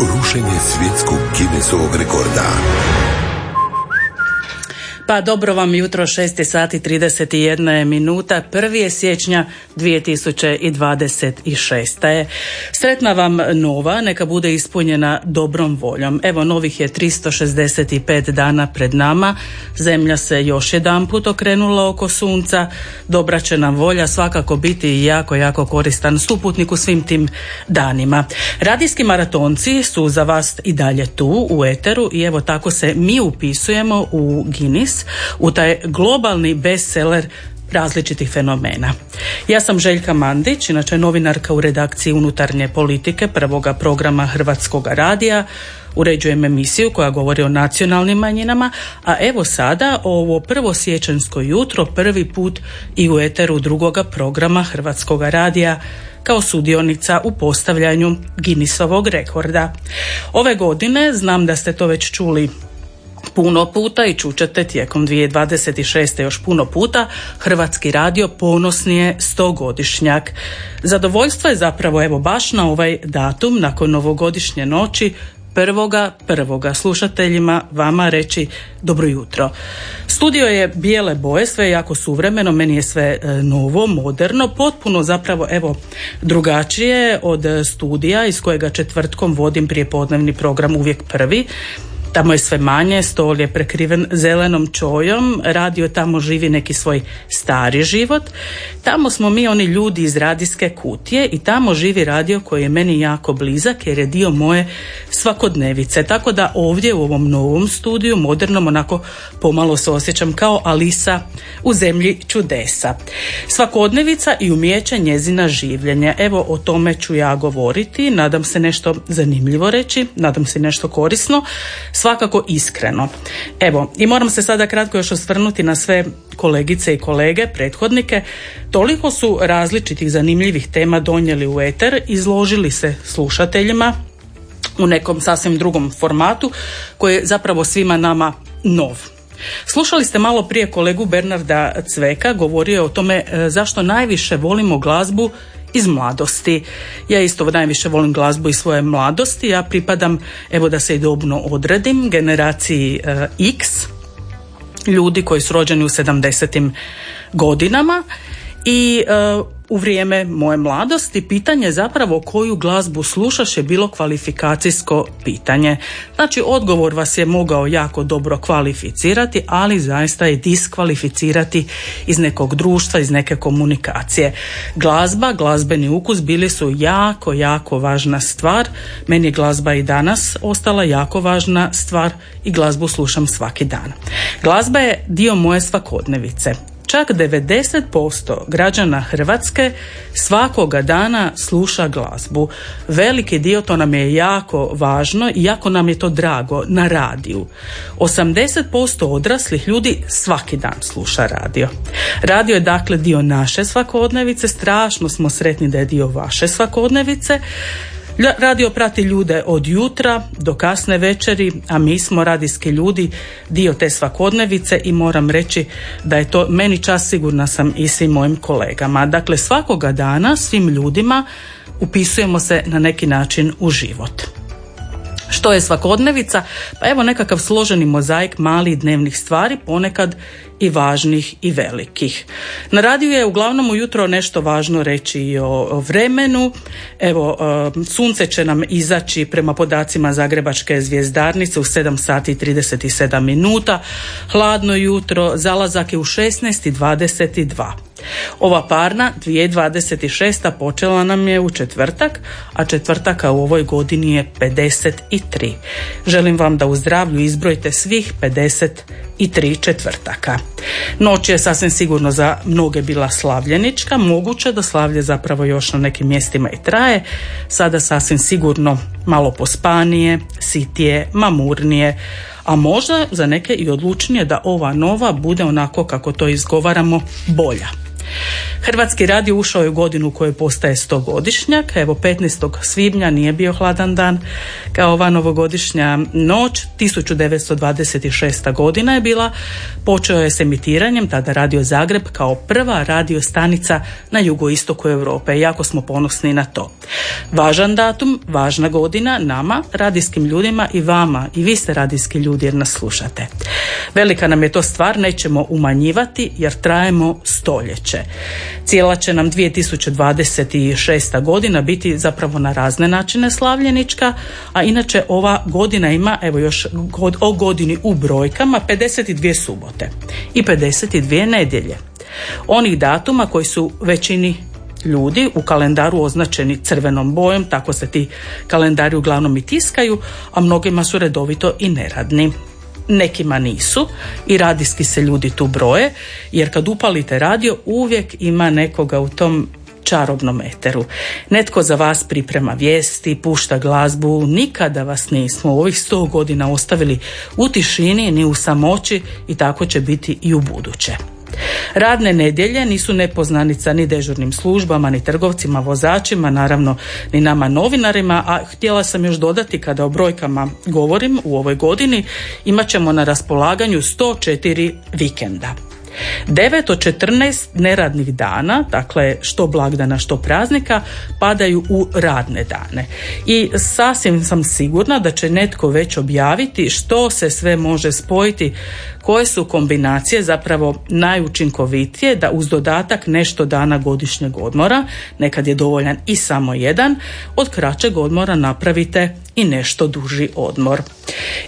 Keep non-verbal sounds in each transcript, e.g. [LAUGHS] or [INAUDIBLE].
rušenje svjetskog Guinnessovog rekorda. Pa dobro vam jutro, 6 sati 31 minuta, 1. siječnja 2026. je. Sretna vam nova, neka bude ispunjena dobrom voljom. Evo, novih je 365 dana pred nama, zemlja se još jedan put okrenula oko sunca, dobra će nam volja svakako biti jako, jako koristan suputnik u svim tim danima. Radijski maratonci su za vas i dalje tu u Eteru i evo tako se mi upisujemo u Guinness u taj globalni bestseller različitih fenomena. Ja sam Željka Mandić, inače novinarka u redakciji unutarnje politike prvoga programa Hrvatskog radija, uređujem emisiju koja govori o nacionalnim manjinama, a evo sada ovo prvo sjećansko jutro prvi put i u eteru drugoga programa Hrvatskog radija kao sudionica u postavljanju Guinnessovog rekorda. Ove godine, znam da ste to već čuli puno puta i čućete tijekom 2026. još puno puta, Hrvatski radio ponosni je stogodišnjak. Zadovoljstvo je zapravo evo baš na ovaj datum nakon novogodišnje noći prvoga prvoga slušateljima vama reći dobro jutro. Studio je bijele boje, sve je jako suvremeno, meni je sve e, novo, moderno, potpuno zapravo evo drugačije od studija iz kojega četvrtkom vodim prijepodnevni program uvijek prvi. Tamo je sve manje, stol je prekriven zelenom čojom, radio tamo živi neki svoj stari život. Tamo smo mi oni ljudi iz radijske kutije i tamo živi radio koji je meni jako blizak jer je dio moje svakodnevice. Tako da ovdje u ovom novom studiju, modernom, onako pomalo se osjećam kao Alisa u zemlji čudesa. Svakodnevica i umijeće njezina življenja. Evo o tome ću ja govoriti, nadam se nešto zanimljivo reći, nadam se nešto korisno svakako iskreno. Evo, i moram se sada kratko još osvrnuti na sve kolegice i kolege, prethodnike. Toliko su različitih zanimljivih tema donijeli u eter, izložili se slušateljima u nekom sasvim drugom formatu koji je zapravo svima nama nov. Slušali ste malo prije kolegu Bernarda Cveka, govorio je o tome e, zašto najviše volimo glazbu iz mladosti. Ja isto najviše volim glazbu iz svoje mladosti. Ja pripadam, evo da se i dobno odredim, generaciji uh, X, ljudi koji su rođeni u 70. godinama i uh, u vrijeme moje mladosti pitanje zapravo koju glazbu slušaš je bilo kvalifikacijsko pitanje. Znači odgovor vas je mogao jako dobro kvalificirati, ali zaista je diskvalificirati iz nekog društva, iz neke komunikacije. Glazba, glazbeni ukus bili su jako, jako važna stvar. Meni je glazba i danas ostala jako važna stvar i glazbu slušam svaki dan. Glazba je dio moje svakodnevice. Čak 90% građana Hrvatske svakoga dana sluša glazbu. Veliki dio to nam je jako važno i jako nam je to drago na radiju. 80% odraslih ljudi svaki dan sluša radio. Radio je dakle dio naše svakodnevice, strašno smo sretni da je dio vaše svakodnevice. Radio prati ljude od jutra do kasne večeri, a mi smo radijski ljudi dio te svakodnevice i moram reći da je to meni čas sigurna sam i svim mojim kolegama. Dakle, svakoga dana svim ljudima upisujemo se na neki način u život. Što je svakodnevica? Pa evo nekakav složeni mozaik malih dnevnih stvari, ponekad i važnih i velikih. Na radiju je uglavnom ujutro nešto važno reći i o, vremenu. Evo, e, sunce će nam izaći prema podacima Zagrebačke zvijezdarnice u 7 sati i 37 minuta. Hladno jutro, zalazak je u 16.22. Ova parna 2026. počela nam je u četvrtak, a četvrtaka u ovoj godini je 53. Želim vam da u zdravlju izbrojite svih 53 četvrtaka. Noć je sasvim sigurno za mnoge bila slavljenička, moguće da slavlje zapravo još na nekim mjestima i traje, sada sasvim sigurno malo pospanije, sitije, mamurnije, a možda za neke i odlučnije da ova nova bude onako kako to izgovaramo bolja. Hrvatski radio ušao je u godinu u kojoj postaje 100 godišnjak. Evo 15. svibnja nije bio hladan dan kao ova novogodišnja noć. 1926. godina je bila. Počeo je s emitiranjem tada Radio Zagreb kao prva radio stanica na jugoistoku Europe. Jako smo ponosni na to. Važan datum, važna godina nama, radijskim ljudima i vama. I vi ste radijski ljudi jer nas slušate. Velika nam je to stvar, nećemo umanjivati jer trajemo stoljeće. Cijela će nam 2026. godina biti zapravo na razne načine slavljenička, a inače ova godina ima, evo još o godini u brojkama, 52 subote i 52 nedjelje. Onih datuma koji su većini ljudi u kalendaru označeni crvenom bojom, tako se ti kalendari uglavnom i tiskaju, a mnogima su redovito i neradni nekima nisu i radijski se ljudi tu broje jer kad upalite radio uvijek ima nekoga u tom čarobnom eteru. Netko za vas priprema vijesti, pušta glazbu, nikada vas nismo u ovih sto godina ostavili u tišini ni u samoći i tako će biti i u buduće. Radne nedjelje nisu nepoznanica ni dežurnim službama, ni trgovcima, vozačima, naravno ni nama novinarima, a htjela sam još dodati kada o brojkama govorim u ovoj godini, imat ćemo na raspolaganju 104 vikenda. 9 od 14 neradnih dana, dakle što blagdana što praznika, padaju u radne dane. I sasvim sam sigurna da će netko već objaviti što se sve može spojiti koje su kombinacije zapravo najučinkovitije da uz dodatak nešto dana godišnjeg odmora, nekad je dovoljan i samo jedan, od kraćeg odmora napravite i nešto duži odmor.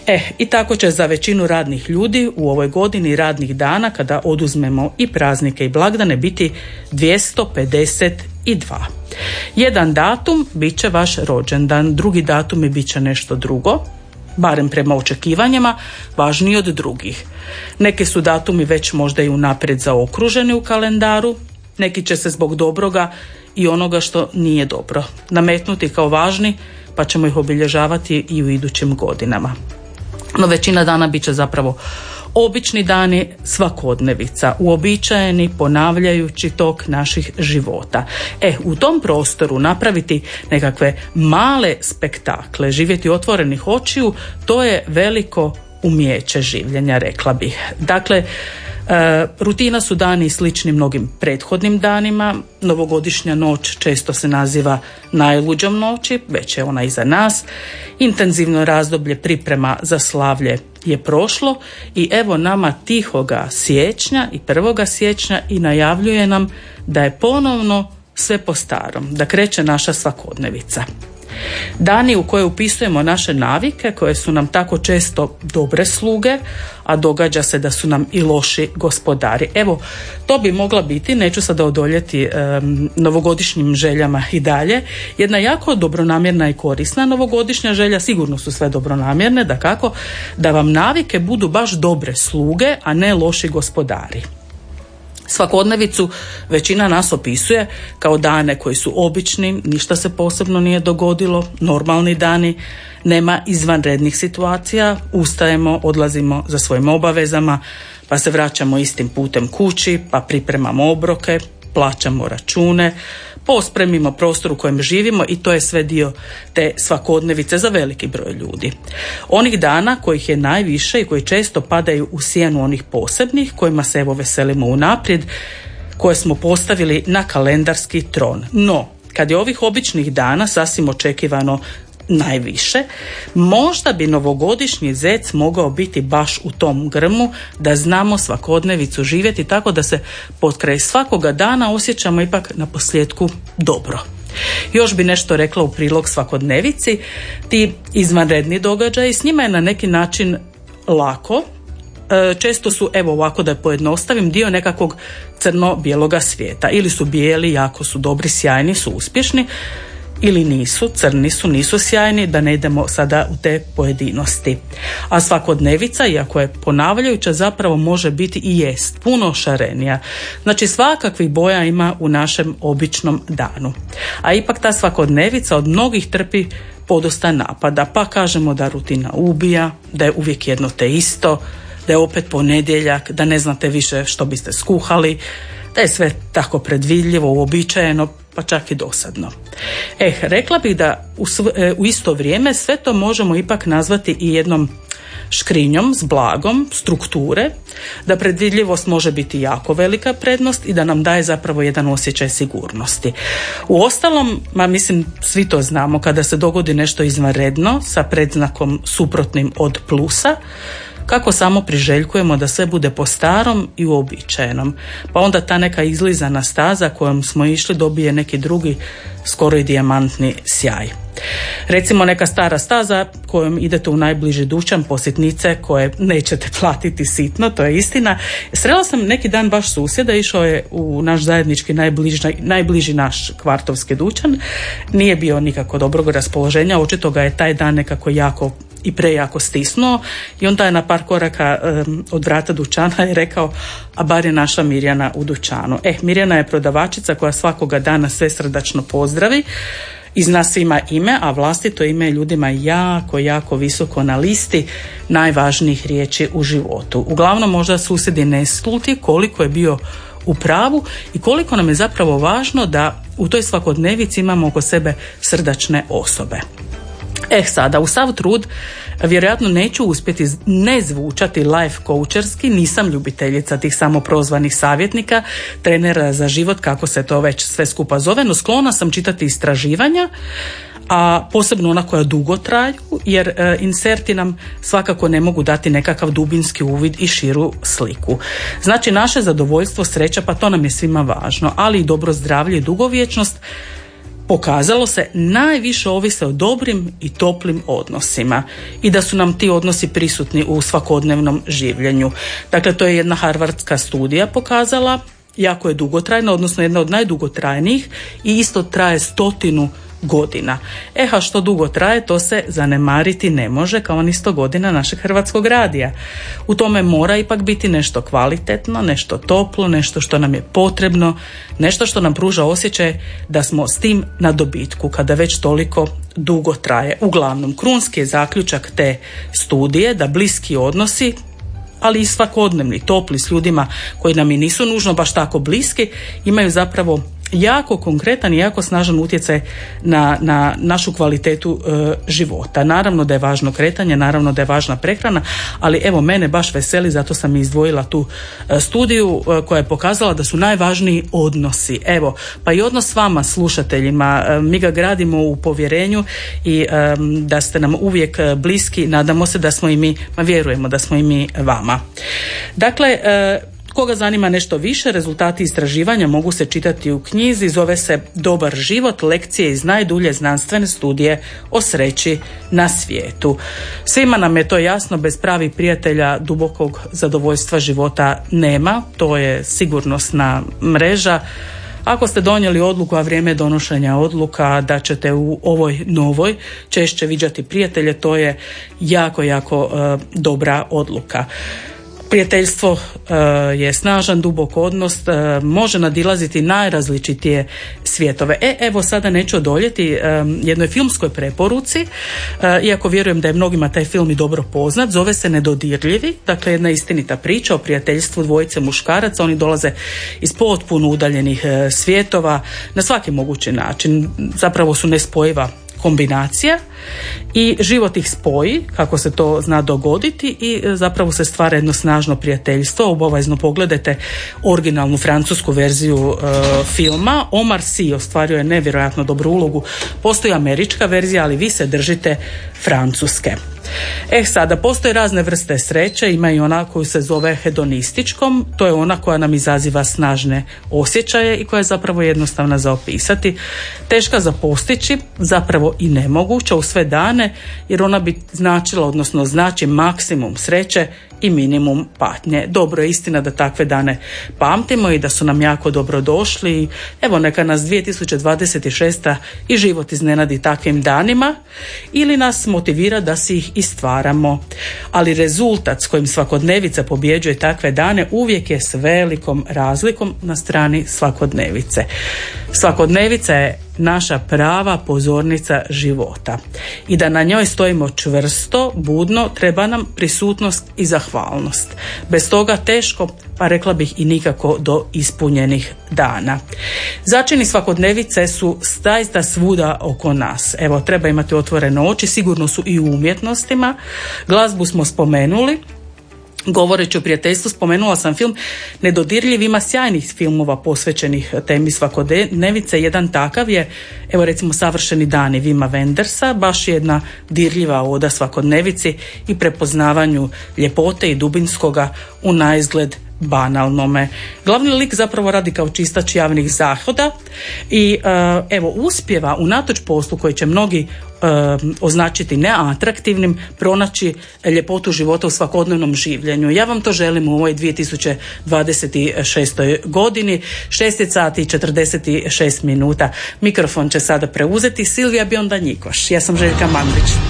E, i tako će za većinu radnih ljudi u ovoj godini radnih dana kada oduzmemo i praznike i blagdane biti 252. Jedan datum bit će vaš rođendan, drugi datum bit će nešto drugo, barem prema očekivanjima, važniji od drugih. Neki su datumi već možda i unaprijed zaokruženi u kalendaru, neki će se zbog dobroga i onoga što nije dobro nametnuti kao važni, pa ćemo ih obilježavati i u idućim godinama. No većina dana bit će zapravo obični dani svakodnevica, uobičajeni ponavljajući tok naših života. E, u tom prostoru napraviti nekakve male spektakle, živjeti otvorenih očiju, to je veliko umijeće življenja, rekla bih. Dakle, E, rutina su dani slični mnogim prethodnim danima. Novogodišnja noć često se naziva najluđom noći, već je ona iza nas. Intenzivno razdoblje priprema za slavlje je prošlo i evo nama tihoga siječnja i prvoga siječnja i najavljuje nam da je ponovno sve po starom, da kreće naša svakodnevica. Dani u koje upisujemo naše navike koje su nam tako često dobre sluge, a događa se da su nam i loši gospodari. Evo, to bi mogla biti, neću sada odoljeti novogodišnjim željama i dalje, jedna jako dobronamjerna i korisna novogodišnja želja, sigurno su sve dobronamjerne, da kako, da vam navike budu baš dobre sluge, a ne loši gospodari. Svakodnevicu većina nas opisuje kao dane koji su obični, ništa se posebno nije dogodilo, normalni dani, nema izvanrednih situacija, ustajemo, odlazimo za svojim obavezama, pa se vraćamo istim putem kući, pa pripremamo obroke, plaćamo račune, pospremimo prostor u kojem živimo i to je sve dio te svakodnevice za veliki broj ljudi. Onih dana kojih je najviše i koji često padaju u sjenu onih posebnih kojima se evo veselimo unaprijed koje smo postavili na kalendarski tron. No, kad je ovih običnih dana sasvim očekivano najviše, možda bi novogodišnji zec mogao biti baš u tom grmu da znamo svakodnevicu živjeti tako da se potkraj svakoga dana osjećamo ipak na posljedku dobro. Još bi nešto rekla u prilog svakodnevici, ti izvanredni događaji s njima je na neki način lako, e, često su, evo ovako da pojednostavim, dio nekakvog crno-bijeloga svijeta. Ili su bijeli, jako su dobri, sjajni, su uspješni, ili nisu, crni su, nisu sjajni, da ne idemo sada u te pojedinosti. A svakodnevica, iako je ponavljajuća, zapravo može biti i jest puno šarenija. Znači svakakvih boja ima u našem običnom danu. A ipak ta svakodnevica od mnogih trpi podosta napada, pa kažemo da rutina ubija, da je uvijek jedno te isto, da je opet ponedjeljak, da ne znate više što biste skuhali, da je sve tako predvidljivo, uobičajeno, pa čak i dosadno. Eh, rekla bih da u, e, u isto vrijeme sve to možemo ipak nazvati i jednom škrinjom s blagom strukture, da predvidljivost može biti jako velika prednost i da nam daje zapravo jedan osjećaj sigurnosti. U ostalom, ma mislim svi to znamo, kada se dogodi nešto izvanredno sa predznakom suprotnim od plusa, kako samo priželjkujemo da sve bude po starom i uobičajenom. Pa onda ta neka izlizana staza kojom smo išli dobije neki drugi skoro i dijamantni sjaj. Recimo neka stara staza kojom idete u najbliži dućan posjetnice koje nećete [LAUGHS] platiti sitno, to je istina. Srela sam neki dan baš susjeda, išao je u naš zajednički najbliži, najbliži naš kvartovski dućan. Nije bio nikako dobrog raspoloženja, očito ga je taj dan nekako jako i prejako stisnuo i onda je na par koraka od vrata dućana i rekao a bar je naša Mirjana u dućanu. E, Mirjana je prodavačica koja svakoga dana sve srdačno pozdravi iz nas ima ime, a vlastito ime ljudima jako, jako visoko na listi najvažnijih riječi u životu. Uglavnom možda susjedi ne sluti koliko je bio u pravu i koliko nam je zapravo važno da u toj svakodnevici imamo oko sebe srdačne osobe. Eh sada, u sav trud vjerojatno neću uspjeti ne zvučati life coacherski, nisam ljubiteljica tih samoprozvanih savjetnika, trenera za život, kako se to već sve skupa zove, no sklona sam čitati istraživanja, a posebno ona koja dugo traju, jer e, inserti nam svakako ne mogu dati nekakav dubinski uvid i širu sliku. Znači naše zadovoljstvo, sreća, pa to nam je svima važno, ali i dobro zdravlje i dugovječnost pokazalo se najviše ovise o dobrim i toplim odnosima i da su nam ti odnosi prisutni u svakodnevnom življenju. Dakle, to je jedna harvardska studija pokazala, jako je dugotrajna, odnosno jedna od najdugotrajnijih i isto traje stotinu godina. E, a što dugo traje, to se zanemariti ne može kao ni sto godina našeg hrvatskog radija. U tome mora ipak biti nešto kvalitetno, nešto toplo, nešto što nam je potrebno, nešto što nam pruža osjećaj da smo s tim na dobitku kada već toliko dugo traje. Uglavnom, krunski je zaključak te studije da bliski odnosi ali i svakodnevni, topli s ljudima koji nam i nisu nužno baš tako bliski, imaju zapravo jako konkretan i jako snažan utjecaj na, na našu kvalitetu e, života. Naravno da je važno kretanje, naravno da je važna prehrana, ali evo mene baš veseli, zato sam izdvojila tu e, studiju e, koja je pokazala da su najvažniji odnosi. Evo, pa i odnos s vama slušateljima, mi ga gradimo u povjerenju i da ste nam uvijek bliski, nadamo se da smo i mi, ma vjerujemo da smo i mi vama. Dakle, Koga zanima nešto više, rezultati istraživanja mogu se čitati u knjizi, zove se Dobar život, lekcije iz najdulje znanstvene studije o sreći na svijetu. Svima nam je to jasno, bez pravih prijatelja dubokog zadovoljstva života nema, to je sigurnosna mreža. Ako ste donijeli odluku, a vrijeme donošenja odluka da ćete u ovoj novoj češće viđati prijatelje, to je jako, jako e, dobra odluka. Prijateljstvo e, je snažan, dubok odnos, e, može nadilaziti najrazličitije svjetove. E, evo sada neću odoljeti e, jednoj filmskoj preporuci, iako vjerujem da je mnogima taj film i dobro poznat, zove se Nedodirljivi, dakle jedna istinita priča o prijateljstvu dvojice muškaraca, oni dolaze iz potpuno udaljenih svjetova na svaki mogući način, zapravo su nespojiva kombinacija i život ih spoji, kako se to zna dogoditi i e, zapravo se stvara jedno snažno prijateljstvo. Obavezno pogledajte originalnu francusku verziju e, filma. Omar Sy ostvario je nevjerojatno dobru ulogu. Postoji američka verzija, ali vi se držite francuske. E sada, postoje razne vrste sreće, ima i ona koju se zove hedonističkom, to je ona koja nam izaziva snažne osjećaje i koja je zapravo jednostavna za opisati, teška za postići, zapravo i nemoguća u sve dane, jer ona bi značila, odnosno znači maksimum sreće i minimum patnje. Dobro je istina da takve dane pamtimo i da su nam jako dobro došli. Evo neka nas 2026. i život iznenadi takvim danima ili nas motivira da si ih i stvaramo. Ali rezultat s kojim svakodnevica pobjeđuje takve dane uvijek je s velikom razlikom na strani svakodnevice. Svakodnevica je naša prava pozornica života i da na njoj stojimo čvrsto, budno, treba nam prisutnost i zahvalnost. Bez toga teško, pa rekla bih i nikako do ispunjenih dana. Začini svakodnevice su zaista svuda oko nas. Evo, treba imati otvorene oči, sigurno su i u umjetnostima. Glazbu smo spomenuli, Govoreći o prijateljstvu spomenula sam film Nedodirljiv ima sjajnih filmova posvećenih temi svakodnevice. Jedan takav je, evo recimo Savršeni dani Vima Wendersa, baš jedna dirljiva oda svakodnevici i prepoznavanju ljepote i dubinskoga u naizgled banalnome. Glavni lik zapravo radi kao čistač javnih zahoda i uh, evo uspjeva unatoč poslu koji će mnogi uh, označiti neatraktivnim pronaći ljepotu života u svakodnevnom življenju. Ja vam to želim u ovoj 2026. godini 6 sati i 46 minuta. Mikrofon će sada preuzeti Silvija Bionda Njikoš. Ja sam Željka Mandrić.